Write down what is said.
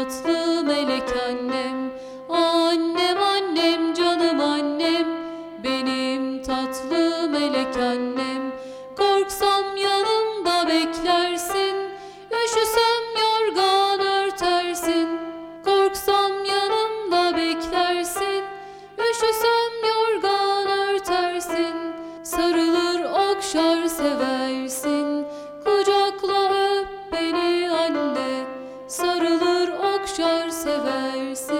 tatlı melek annem. Annem annem canım annem. Benim tatlı melek annem. Korksam yanımda beklersin. Üşüsem yorgan örtersin. Korksam yanımda beklersin. Üşüsem yorgan örtersin. Sarılır okşar seversin. Mahşer seversin